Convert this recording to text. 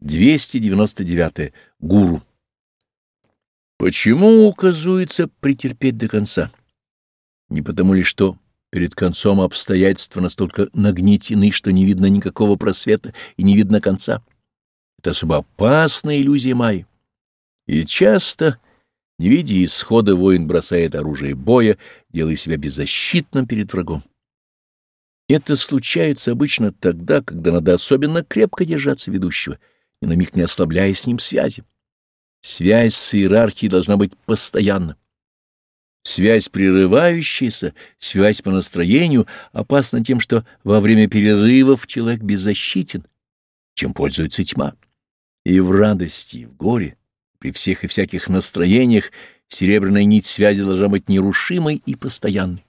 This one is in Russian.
299. Гуру. Почему указуется претерпеть до конца? Не потому ли, что перед концом обстоятельства настолько нагнетены, что не видно никакого просвета и не видно конца. Это особо опасная иллюзия Майи. И часто, не видя исхода, воин бросает оружие боя, делая себя беззащитным перед врагом. Это случается обычно тогда, когда надо особенно крепко держаться ведущего, ни на миг не ослабляя с ним связи. Связь с иерархией должна быть постоянна. Связь прерывающаяся, связь по настроению опасна тем, что во время перерывов человек беззащитен, чем пользуется тьма. И в радости, и в горе, при всех и всяких настроениях серебряная нить связи должна быть нерушимой и постоянной.